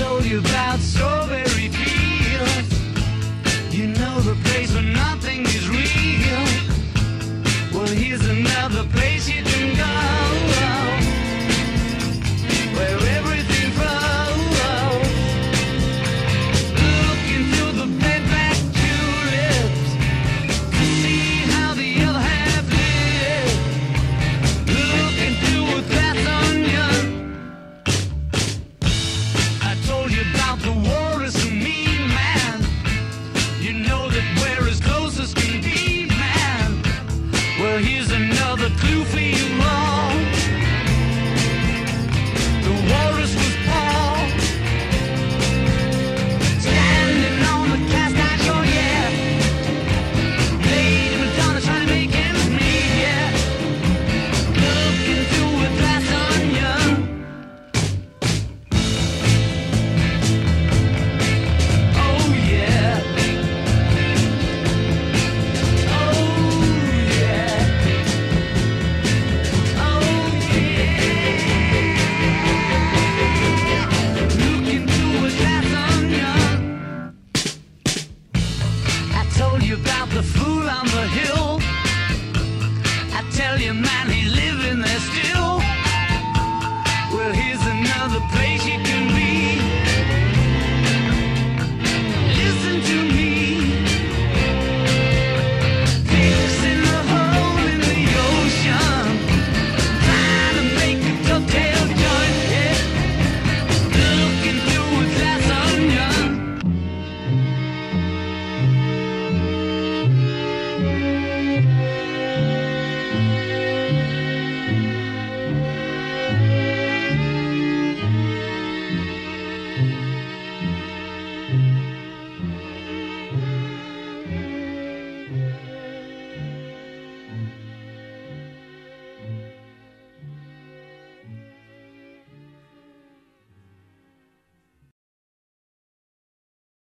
told you about so clue for you. fool on the hill. I tell you, man.